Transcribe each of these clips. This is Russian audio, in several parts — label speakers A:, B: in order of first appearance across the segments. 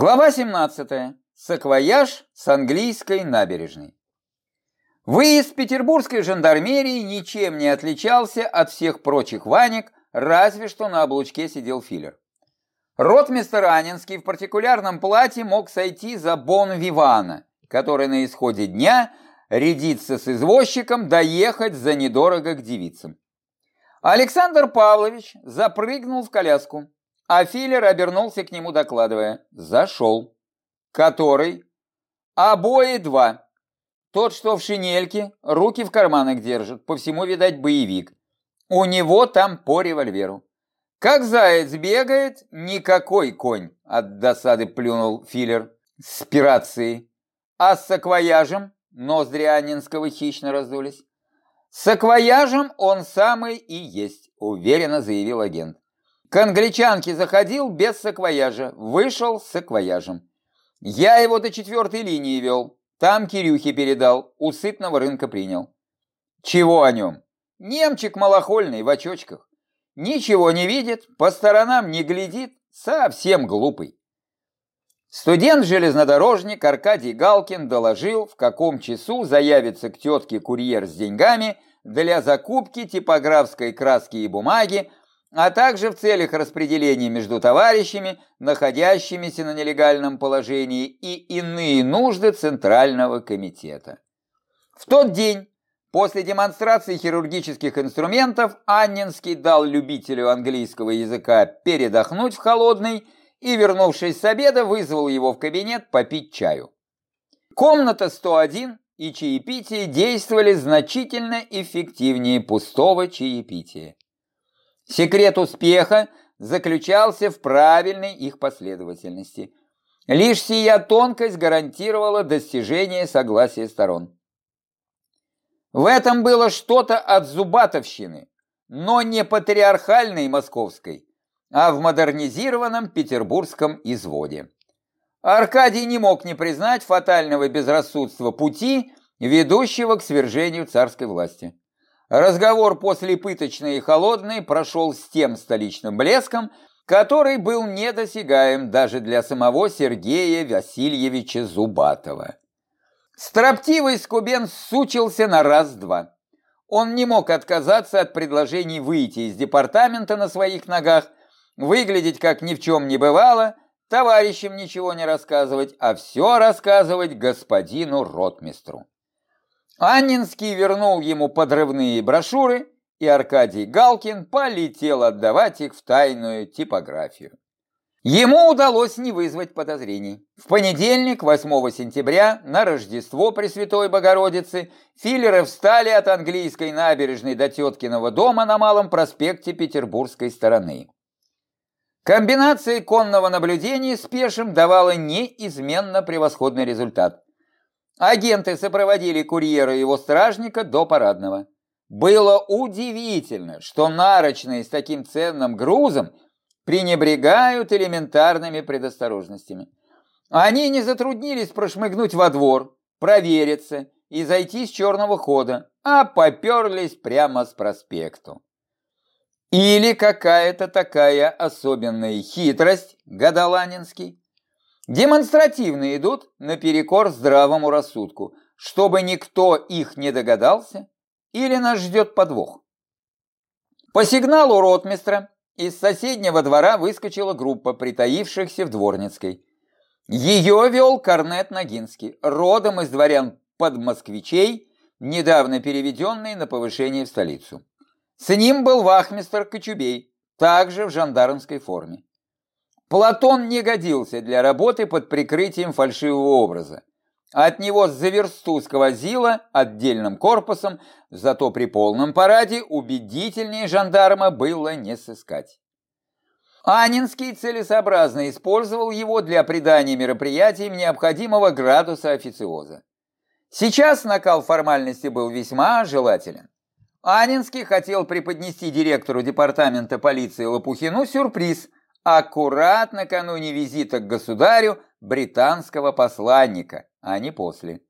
A: Глава 17. Саквояж с английской набережной. Выезд петербургской жандармерии ничем не отличался от всех прочих ванек, разве что на облучке сидел филлер. Ротмистер Анинский в партикулярном платье мог сойти за Бон Вивана, который на исходе дня рядится с извозчиком доехать за недорого к девицам. Александр Павлович запрыгнул в коляску, а Филлер обернулся к нему, докладывая. Зашел. Который? Обои два. Тот, что в шинельке, руки в карманах держит, по всему, видать, боевик. У него там по револьверу. Как заяц бегает, никакой конь, от досады плюнул Филлер с пирацией. А с саквояжем ноздри Анинского хищно раздулись. С саквояжем он самый и есть, уверенно заявил агент. К англичанке заходил без саквояжа, вышел с саквояжем. Я его до четвертой линии вел, там Кирюхе передал, у сытного рынка принял. Чего о нем? Немчик малохольный, в очочках. Ничего не видит, по сторонам не глядит, совсем глупый. Студент-железнодорожник Аркадий Галкин доложил, в каком часу заявится к тетке курьер с деньгами для закупки типографской краски и бумаги, а также в целях распределения между товарищами, находящимися на нелегальном положении, и иные нужды Центрального комитета. В тот день, после демонстрации хирургических инструментов, Аннинский дал любителю английского языка передохнуть в холодной и, вернувшись с обеда, вызвал его в кабинет попить чаю. Комната 101 и чаепитие действовали значительно эффективнее пустого чаепития. Секрет успеха заключался в правильной их последовательности. Лишь сия тонкость гарантировала достижение согласия сторон. В этом было что-то от зубатовщины, но не патриархальной московской, а в модернизированном петербургском изводе. Аркадий не мог не признать фатального безрассудства пути, ведущего к свержению царской власти. Разговор после пыточной и холодной прошел с тем столичным блеском, который был недосягаем даже для самого Сергея Васильевича Зубатова. Строптивый Скубен сучился на раз-два. Он не мог отказаться от предложений выйти из департамента на своих ногах, выглядеть как ни в чем не бывало, товарищам ничего не рассказывать, а все рассказывать господину ротмистру. Аннинский вернул ему подрывные брошюры, и Аркадий Галкин полетел отдавать их в тайную типографию. Ему удалось не вызвать подозрений. В понедельник, 8 сентября, на Рождество Пресвятой Богородицы, филлеры встали от английской набережной до теткиного дома на Малом проспекте Петербургской стороны. Комбинация конного наблюдения с пешим давала неизменно превосходный результат. Агенты сопроводили курьера и его стражника до парадного. Было удивительно, что нарочные с таким ценным грузом пренебрегают элементарными предосторожностями. Они не затруднились прошмыгнуть во двор, провериться и зайти с черного хода, а поперлись прямо с проспекту. Или какая-то такая особенная хитрость, гадал Анинский, демонстративно идут наперекор здравому рассудку, чтобы никто их не догадался или нас ждет подвох. По сигналу ротмистра из соседнего двора выскочила группа притаившихся в Дворницкой. Ее вел Корнет Ногинский, родом из дворян подмосквичей, недавно переведенный на повышение в столицу. С ним был вахмистр Кочубей, также в жандармской форме. Платон не годился для работы под прикрытием фальшивого образа. От него за версту сквозило отдельным корпусом, зато при полном параде убедительнее жандарма было не сыскать. Анинский целесообразно использовал его для придания мероприятиям необходимого градуса официоза. Сейчас накал формальности был весьма желателен. Анинский хотел преподнести директору департамента полиции Лопухину сюрприз – аккурат накануне визита к государю британского посланника, а не после.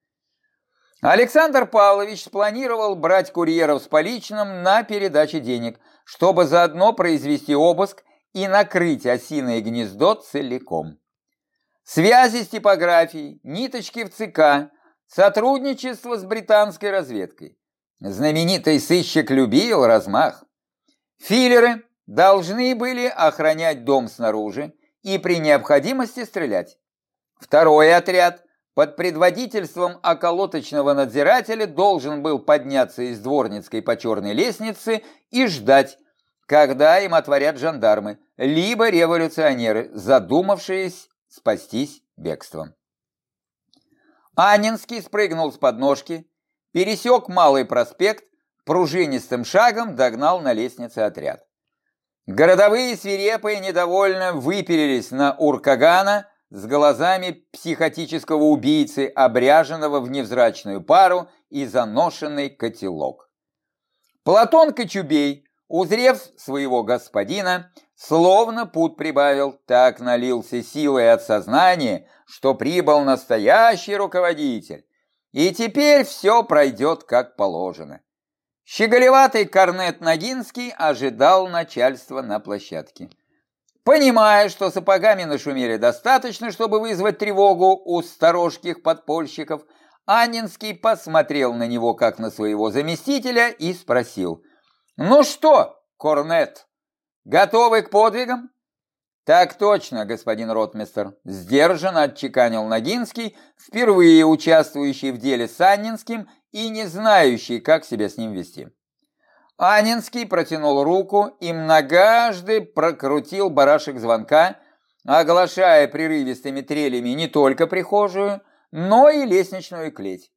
A: Александр Павлович спланировал брать курьеров с поличным на передаче денег, чтобы заодно произвести обыск и накрыть осиное гнездо целиком. Связи с типографией, ниточки в ЦК, сотрудничество с британской разведкой. Знаменитый сыщик любил размах. Филлеры должны были охранять дом снаружи и при необходимости стрелять. Второй отряд под предводительством околоточного надзирателя должен был подняться из дворницкой по черной лестнице и ждать, когда им отворят жандармы, либо революционеры, задумавшиеся спастись бегством. Анинский спрыгнул с подножки, пересек Малый проспект, пружинистым шагом догнал на лестнице отряд. Городовые свирепые недовольно выпилились на Уркагана с глазами психотического убийцы, обряженного в невзрачную пару и заношенный котелок. Платон Кочубей, узрев своего господина, Словно путь прибавил, так налился силой от сознания, что прибыл настоящий руководитель. И теперь все пройдет как положено. Щеголеватый корнет Ногинский ожидал начальства на площадке. Понимая, что сапогами нашумели достаточно, чтобы вызвать тревогу у сторожких подпольщиков, Анинский посмотрел на него как на своего заместителя и спросил. «Ну что, корнет?» Готовы к подвигам? Так точно, господин ротмистер, сдержанно отчеканил Ногинский, впервые участвующий в деле с Аннинским и не знающий, как себя с ним вести. Анинский протянул руку и многожды прокрутил барашек звонка, оглашая прерывистыми трелями не только прихожую, но и лестничную клеть.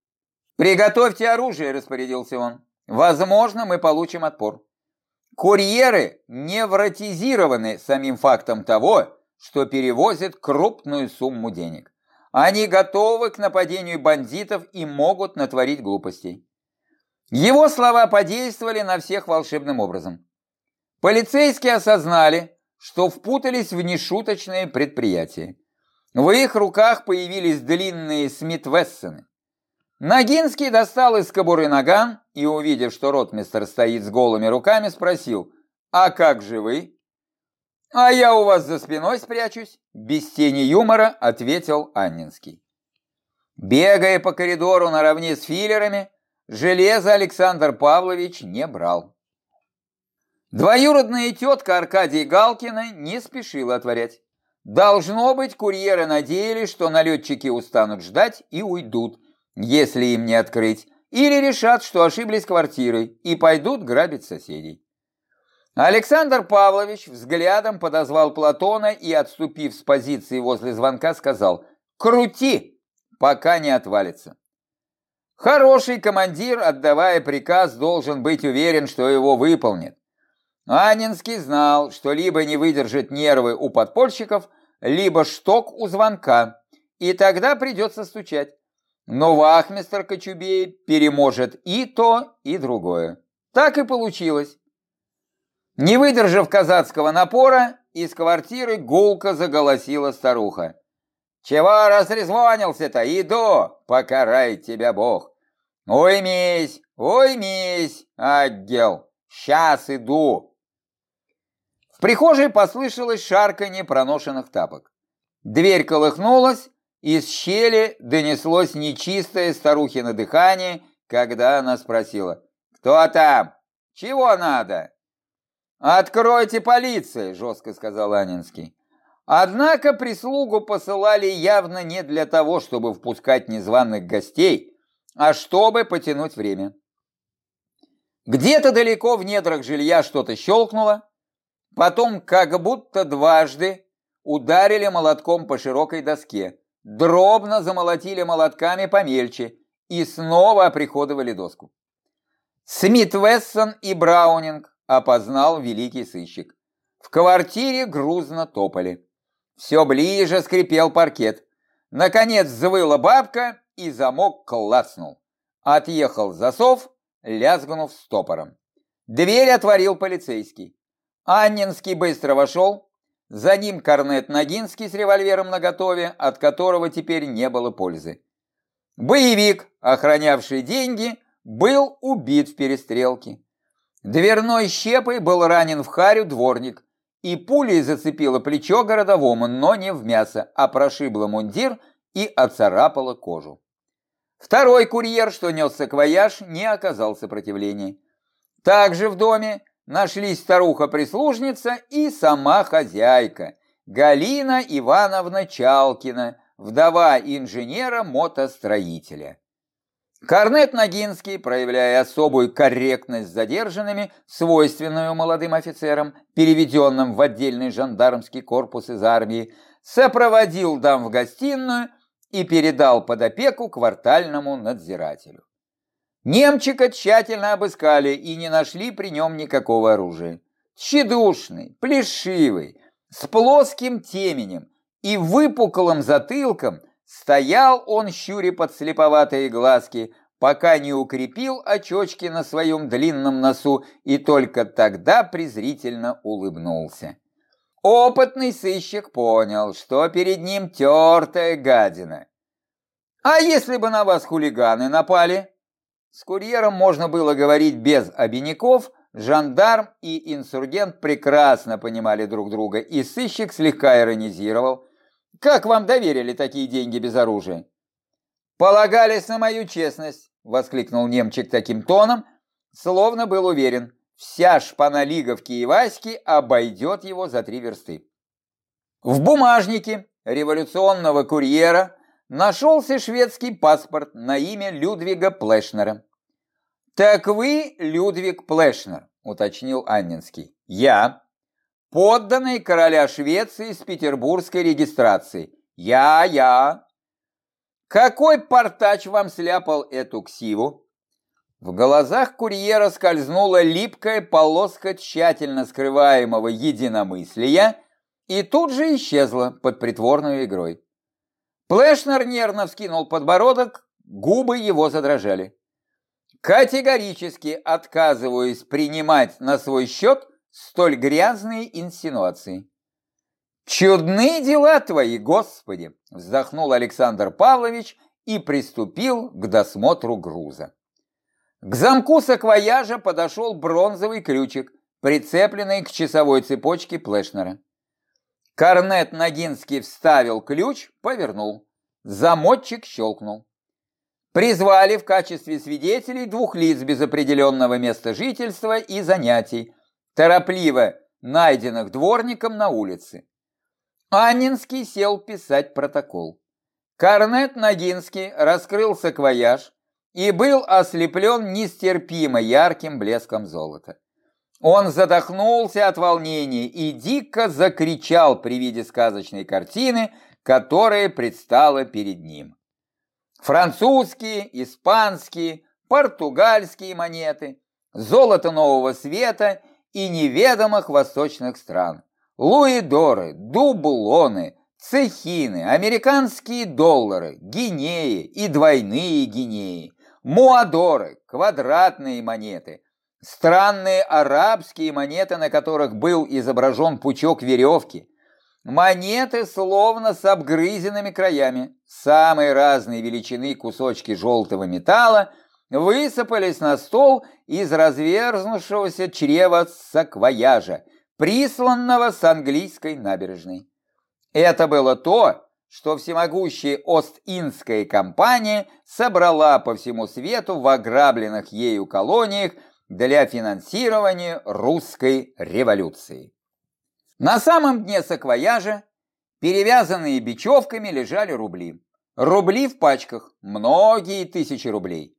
A: «Приготовьте оружие», — распорядился он. «Возможно, мы получим отпор». Курьеры невротизированы самим фактом того, что перевозят крупную сумму денег. Они готовы к нападению бандитов и могут натворить глупостей. Его слова подействовали на всех волшебным образом. Полицейские осознали, что впутались в нешуточное предприятие. В их руках появились длинные Смит-Вессоны. Ногинский достал из кобуры наган и, увидев, что ротмистер стоит с голыми руками, спросил, «А как же вы?» «А я у вас за спиной спрячусь», — без тени юмора ответил Аннинский. Бегая по коридору наравне с филлерами, железо Александр Павлович не брал. Двоюродная тетка Аркадия Галкина не спешила отворять. Должно быть, курьеры надеялись, что налетчики устанут ждать и уйдут, если им не открыть, или решат, что ошиблись квартирой и пойдут грабить соседей. Александр Павлович взглядом подозвал Платона и, отступив с позиции возле звонка, сказал «Крути, пока не отвалится». Хороший командир, отдавая приказ, должен быть уверен, что его выполнит. Анинский знал, что либо не выдержит нервы у подпольщиков, либо шток у звонка, и тогда придется стучать. Но вахмистр Кочубей переможет и то, и другое. Так и получилось. Не выдержав казацкого напора, из квартиры гулко заголосила старуха. «Чего разрезвонился-то? Иду, покарает тебя Бог!» «Уймись, уймись, отдел! Сейчас иду!» В прихожей послышалось шарканье проношенных тапок. Дверь колыхнулась, из щели донеслось нечистое старухино дыхание, когда она спросила, «Кто там? Чего надо?» «Откройте полиции!» – жестко сказал Анинский. Однако прислугу посылали явно не для того, чтобы впускать незваных гостей, а чтобы потянуть время. Где-то далеко в недрах жилья что-то щелкнуло, потом как будто дважды ударили молотком по широкой доске дробно замолотили молотками помельче и снова оприходовали доску. Смит Вессон и Браунинг опознал великий сыщик. В квартире грузно топали. Все ближе скрипел паркет. Наконец завыла бабка, и замок клацнул. Отъехал засов, лязгнув стопором. Дверь отворил полицейский. Аннинский быстро вошел, за ним корнет Ногинский с револьвером наготове, от которого теперь не было пользы. Боевик, охранявший деньги, был убит в перестрелке. Дверной щепой был ранен в харю дворник, и пулей зацепила плечо городовому, но не в мясо, а прошибла мундир и оцарапала кожу. Второй курьер, что нес саквояж, не оказал сопротивления. Также в доме нашлись старуха-прислужница и сама хозяйка, Галина Ивановна Чалкина, вдова инженера-мотостроителя. Корнет Ногинский, проявляя особую корректность с задержанными, свойственную молодым офицерам, переведенным в отдельный жандармский корпус из армии, сопроводил дам в гостиную и передал под опеку квартальному надзирателю. Немчика тщательно обыскали и не нашли при нем никакого оружия. Тщедушный, плешивый, с плоским теменем и выпуклым затылком стоял он, щуря под слеповатые глазки, пока не укрепил очечки на своем длинном носу и только тогда презрительно улыбнулся. Опытный сыщик понял, что перед ним тертая гадина. А если бы на вас хулиганы напали? С курьером можно было говорить без обиняков, жандарм и инсургент прекрасно понимали друг друга, и сыщик слегка иронизировал. «Как вам доверили такие деньги без оружия?» «Полагались на мою честность», — воскликнул немчик таким тоном, словно был уверен, вся шпана Лиговки и Васьки обойдет его за три версты. В бумажнике революционного курьера нашелся шведский паспорт на имя Людвига Плешнера. «Так вы Людвиг Плешнер», — уточнил Аннинский. «Я. Подданный короля Швеции с петербургской регистрацией. Я, я. Какой портач вам сляпал эту ксиву?» В глазах курьера скользнула липкая полоска тщательно скрываемого единомыслия и тут же исчезла под притворной игрой. Плешнер нервно вскинул подбородок, губы его задрожали. Категорически отказываюсь принимать на свой счет столь грязные инсинуации. «Чудные дела твои, Господи!» – вздохнул Александр Павлович и приступил к досмотру груза. К замку саквояжа подошел бронзовый ключик, прицепленный к часовой цепочке Плешнера. Корнет Ногинский вставил ключ, повернул. Замочек щелкнул. Призвали в качестве свидетелей двух лиц без определенного места жительства и занятий, торопливо найденных дворником на улице. Аннинский сел писать протокол. Корнет Ногинский раскрыл саквояж и был ослеплен нестерпимо ярким блеском золота. Он задохнулся от волнения и дико закричал при виде сказочной картины, которая предстала перед ним. Французские, испанские, португальские монеты, золото нового света и неведомых восточных стран, луидоры, дублоны, цехины, американские доллары, гинеи и двойные гинеи, муадоры, квадратные монеты – Странные арабские монеты, на которых был изображен пучок веревки. Монеты словно с обгрызенными краями. Самые разные величины кусочки желтого металла высыпались на стол из разверзнувшегося чрева саквояжа, присланного с английской набережной. Это было то, что всемогущая Ост-Индская компания собрала по всему свету в ограбленных ею колониях для финансирования русской революции. На самом дне саквояжа, перевязанные бечевками, лежали рубли. Рубли в пачках, многие тысячи рублей.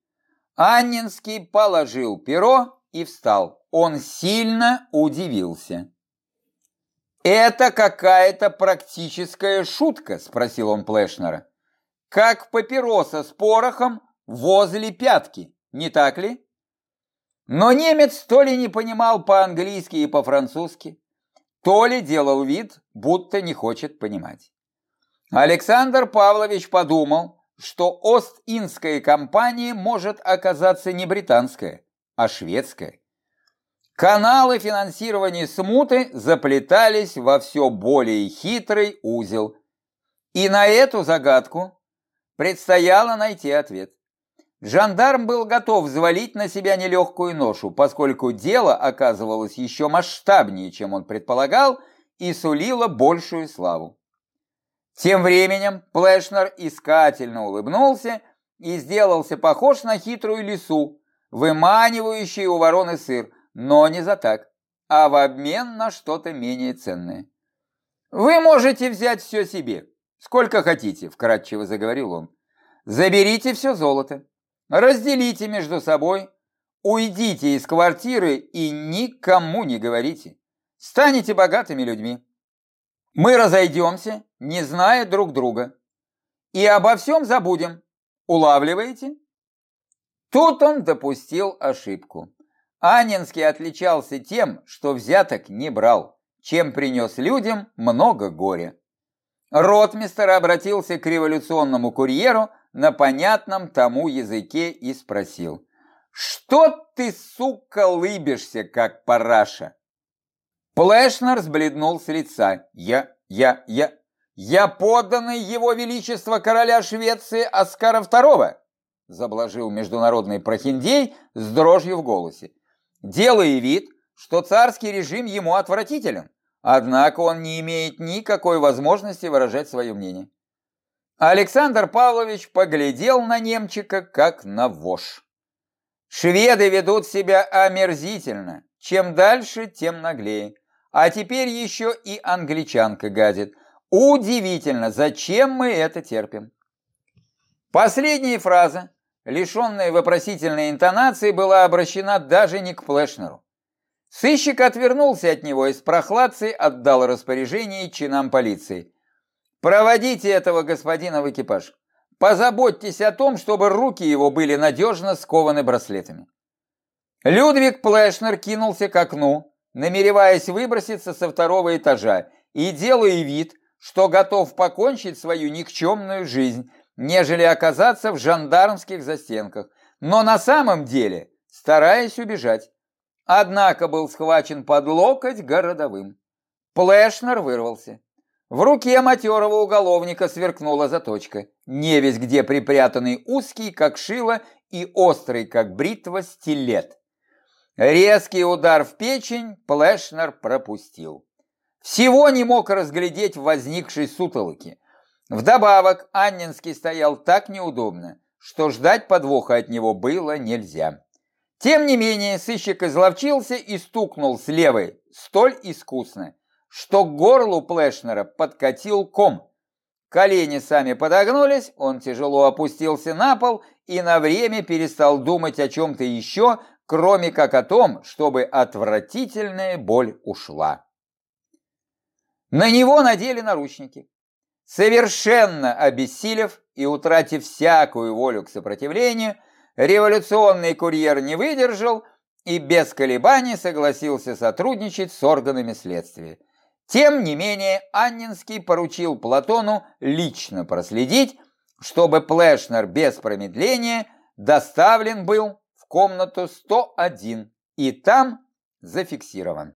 A: Аннинский положил перо и встал. Он сильно удивился. «Это какая-то практическая шутка?» – спросил он Плешнера. «Как папироса с порохом возле пятки, не так ли?» Но немец то ли не понимал по-английски и по-французски, то ли делал вид, будто не хочет понимать. Александр Павлович подумал, что Ост-Индская компания может оказаться не британская, а шведская. Каналы финансирования смуты заплетались во все более хитрый узел. И на эту загадку предстояло найти ответ. Жандарм был готов взвалить на себя нелегкую ношу, поскольку дело оказывалось еще масштабнее, чем он предполагал, и сулила большую славу. Тем временем Плешнер искательно улыбнулся и сделался похож на хитрую лису, выманивающую у вороны сыр, но не за так, а в обмен на что-то менее ценное. «Вы можете взять все себе, сколько хотите», — вкратчиво заговорил он. «Заберите все золото, разделите между собой, уйдите из квартиры и никому не говорите. Станете богатыми людьми. Мы разойдемся, не зная друг друга. И обо всем забудем. Улавливаете? Тут он допустил ошибку. Анинский отличался тем, что взяток не брал, чем принес людям много горя. Ротмистер обратился к революционному курьеру на понятном тому языке и спросил, «Что ты, сука, лыбишься, как параша?» Плешнер сбледнул с лица. «Я, я, я, я подданный его величества короля Швеции Оскара II!» Заблажил международный прохиндей с дрожью в голосе. Делая вид, что царский режим ему отвратителен, однако он не имеет никакой возможности выражать свое мнение. Александр Павлович поглядел на немчика, как на вошь. Шведы ведут себя омерзительно. Чем дальше, тем наглее. А теперь еще и англичанка гадит. Удивительно, зачем мы это терпим? Последняя фраза, лишенная вопросительной интонации, была обращена даже не к Плешнеру. Сыщик отвернулся от него и с прохладцей отдал распоряжение чинам полиции. «Проводите этого господина в экипаж. Позаботьтесь о том, чтобы руки его были надежно скованы браслетами». Людвиг Плешнер кинулся к окну, намереваясь выброситься со второго этажа и делая вид, что готов покончить свою никчемную жизнь, нежели оказаться в жандармских застенках, но на самом деле стараясь убежать. Однако был схвачен под локоть городовым. Плешнер вырвался. В руке матерого уголовника сверкнула заточка, невесть где припрятанный узкий, как шило, и острый, как бритва, стилет. Резкий удар в печень Плешнер пропустил. Всего не мог разглядеть в возникшей сутолоке. Вдобавок Аннинский стоял так неудобно, что ждать подвоха от него было нельзя. Тем не менее, сыщик изловчился и стукнул с левой столь искусно, что к горлу Плешнера подкатил ком. Колени сами подогнулись, он тяжело опустился на пол и на время перестал думать о чем-то еще, кроме как о том, чтобы отвратительная боль ушла. На него надели наручники. Совершенно обессилев и утратив всякую волю к сопротивлению, революционный курьер не выдержал и без колебаний согласился сотрудничать с органами следствия. Тем не менее, Аннинский поручил Платону лично проследить, чтобы Плешнер без промедления доставлен был комнату 101 и там зафиксирован.